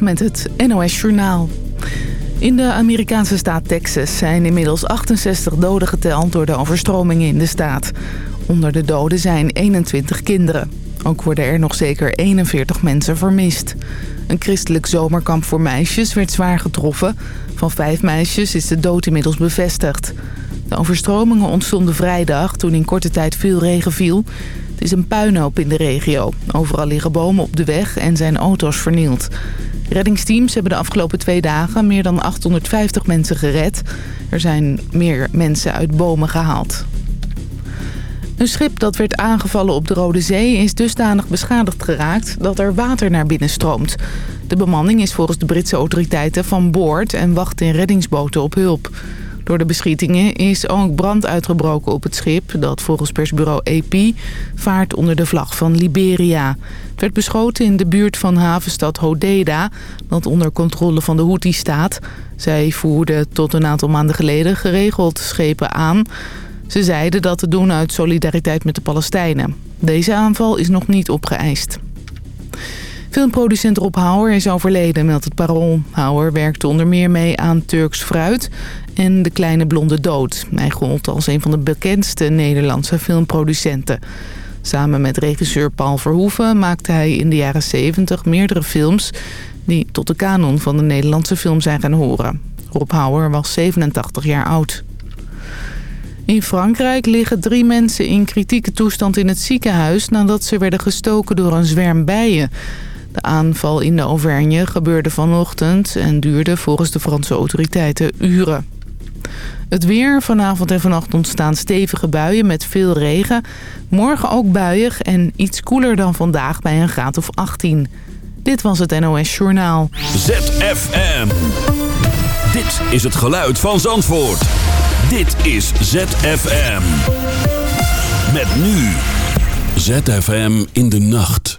Met het NOS Journaal. In de Amerikaanse staat Texas zijn inmiddels 68 doden geteld door de overstromingen in de staat. Onder de doden zijn 21 kinderen. Ook worden er nog zeker 41 mensen vermist. Een christelijk zomerkamp voor meisjes werd zwaar getroffen. Van vijf meisjes is de dood inmiddels bevestigd. De overstromingen ontstonden vrijdag toen in korte tijd veel regen viel. Het is een puinhoop in de regio. Overal liggen bomen op de weg en zijn auto's vernield. Reddingsteams hebben de afgelopen twee dagen meer dan 850 mensen gered. Er zijn meer mensen uit bomen gehaald. Een schip dat werd aangevallen op de Rode Zee is dusdanig beschadigd geraakt dat er water naar binnen stroomt. De bemanning is volgens de Britse autoriteiten van boord en wacht in reddingsboten op hulp. Door de beschietingen is ook brand uitgebroken op het schip... dat volgens persbureau AP vaart onder de vlag van Liberia. Het werd beschoten in de buurt van havenstad Hodeidah... dat onder controle van de Houthi staat. Zij voerden tot een aantal maanden geleden geregeld schepen aan. Ze zeiden dat te doen uit solidariteit met de Palestijnen. Deze aanval is nog niet opgeëist. Filmproducent Rob Hauer is overleden, meldt het Parool. Hauer werkte onder meer mee aan Turks Fruit en De Kleine Blonde Dood. Hij gold als een van de bekendste Nederlandse filmproducenten. Samen met regisseur Paul Verhoeven maakte hij in de jaren 70 meerdere films... die tot de kanon van de Nederlandse film zijn gaan horen. Rob Hauer was 87 jaar oud. In Frankrijk liggen drie mensen in kritieke toestand in het ziekenhuis... nadat ze werden gestoken door een zwerm bijen... De aanval in de Auvergne gebeurde vanochtend en duurde volgens de Franse autoriteiten uren. Het weer. Vanavond en vannacht ontstaan stevige buien met veel regen. Morgen ook buiig en iets koeler dan vandaag bij een graad of 18. Dit was het NOS Journaal. ZFM. Dit is het geluid van Zandvoort. Dit is ZFM. Met nu. ZFM in de nacht.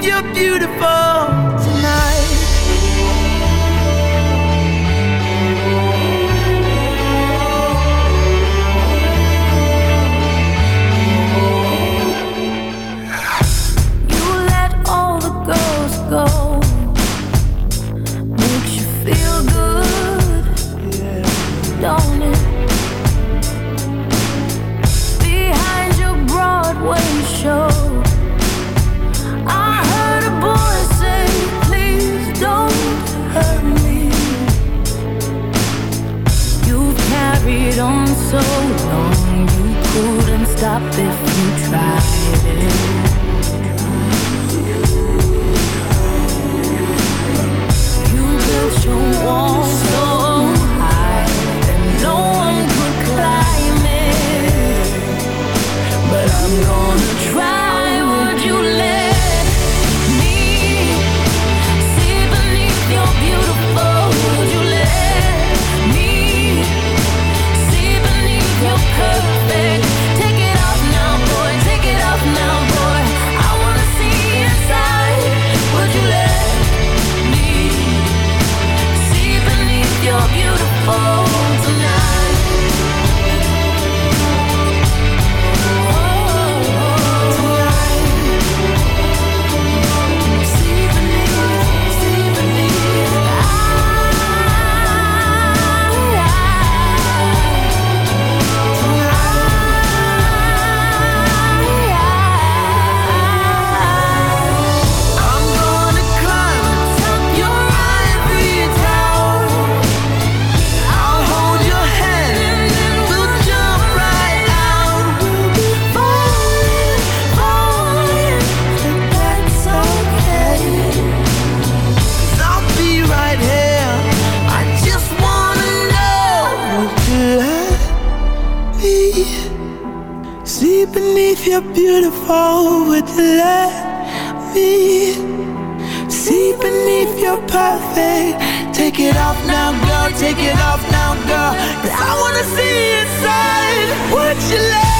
Beneath your beautiful beneath your perfect. Take it off now, girl, take it off now, girl. Cause I wanna see inside. Would you let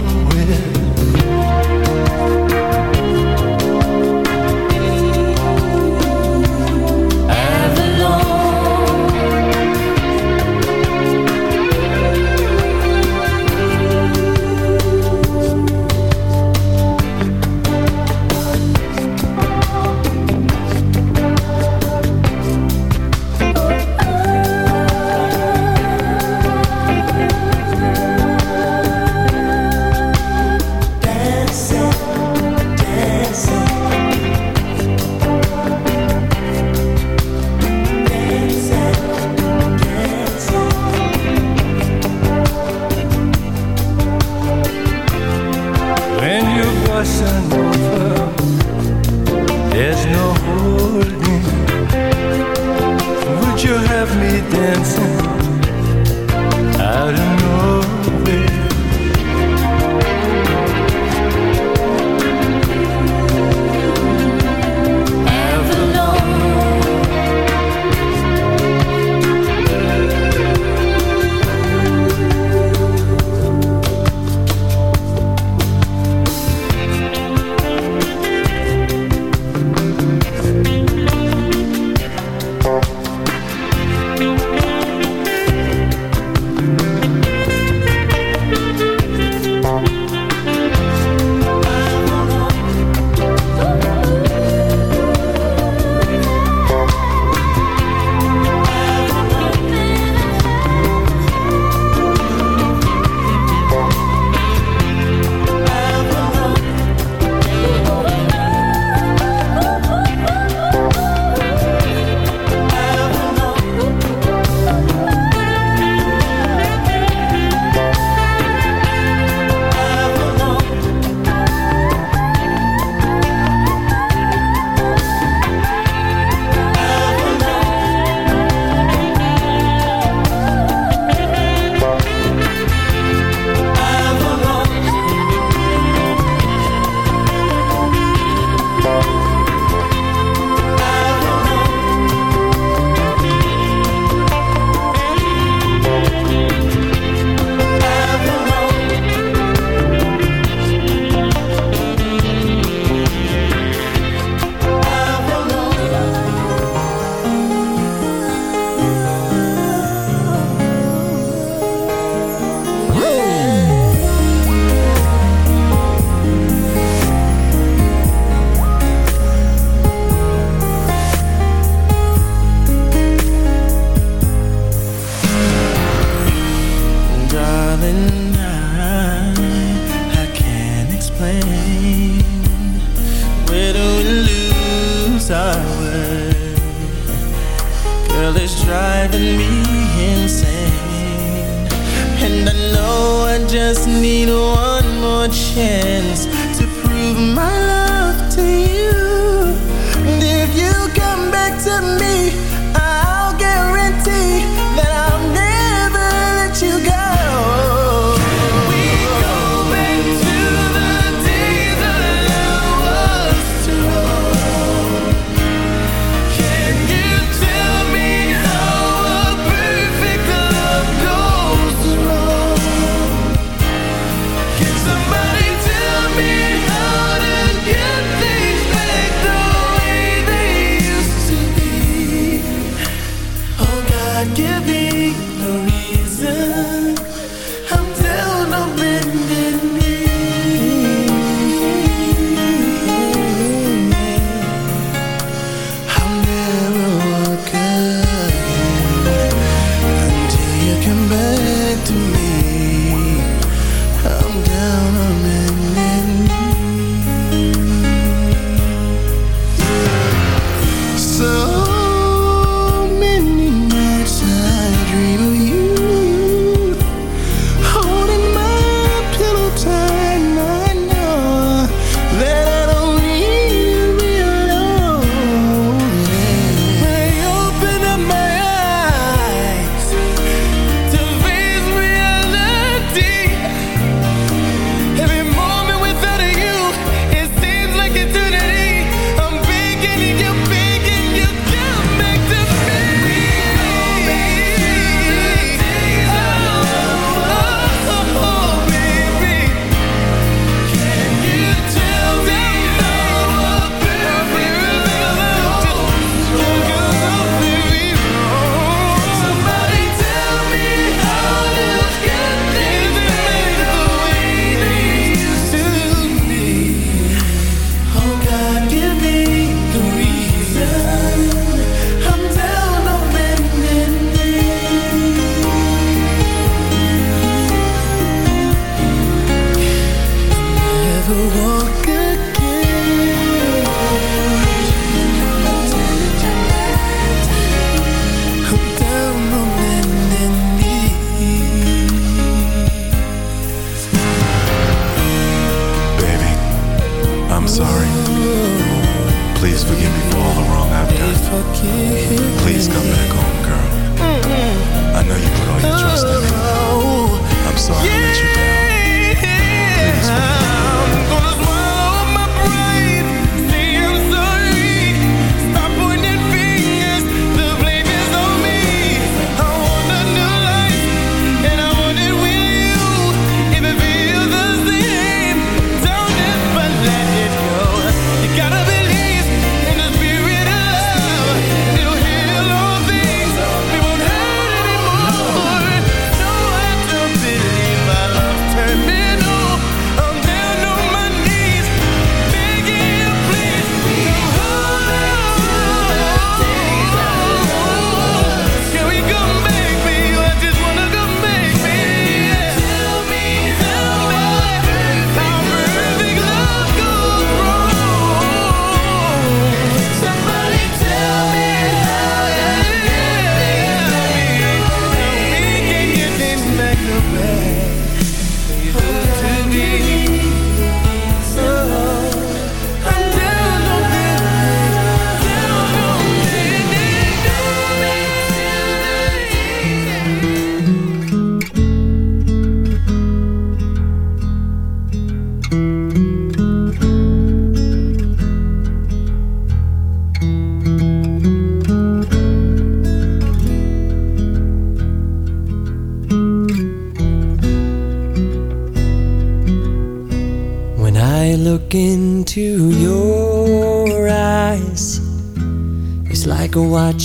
to prove my love.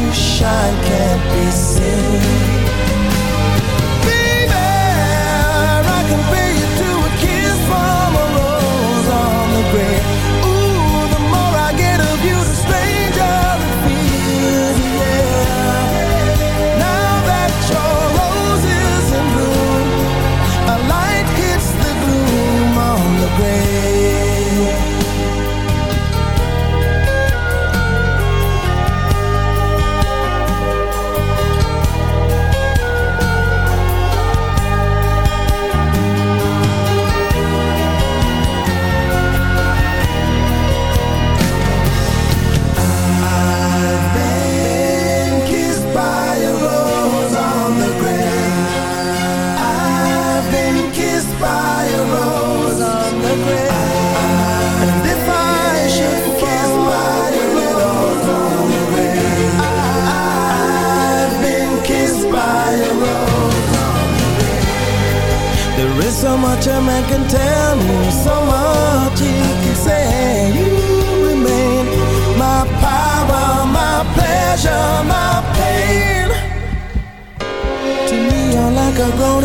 you shine can't be seen. Preacher man can tell me so much. He can say you remain my power, my pleasure, my pain. To me, you're like a grown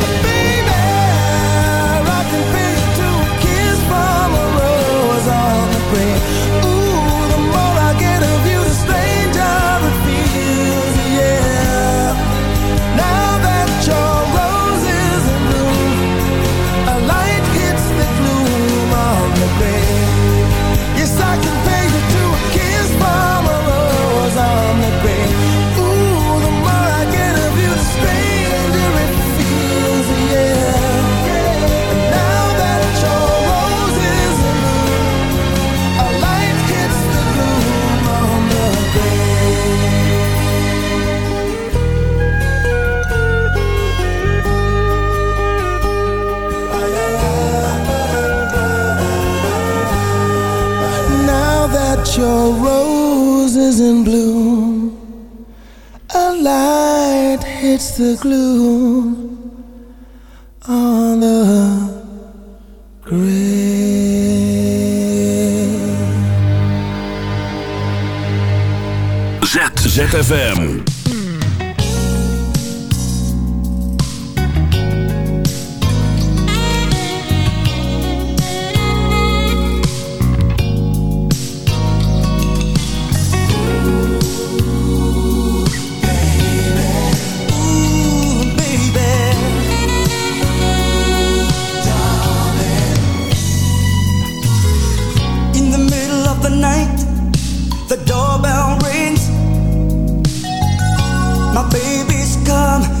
The gloom on the grave. ZFM. my baby's come